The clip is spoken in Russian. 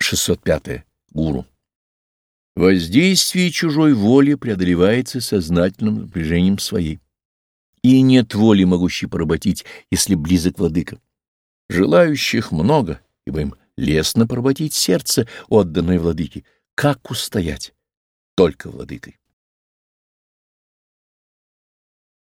605. Гуру. Воздействие чужой воли преодолевается сознательным напряжением своей. И нет воли, могущей поработить, если близок владыка. Желающих много, ибо им лестно поработить сердце, отданное владыке. Как устоять? Только владыкой.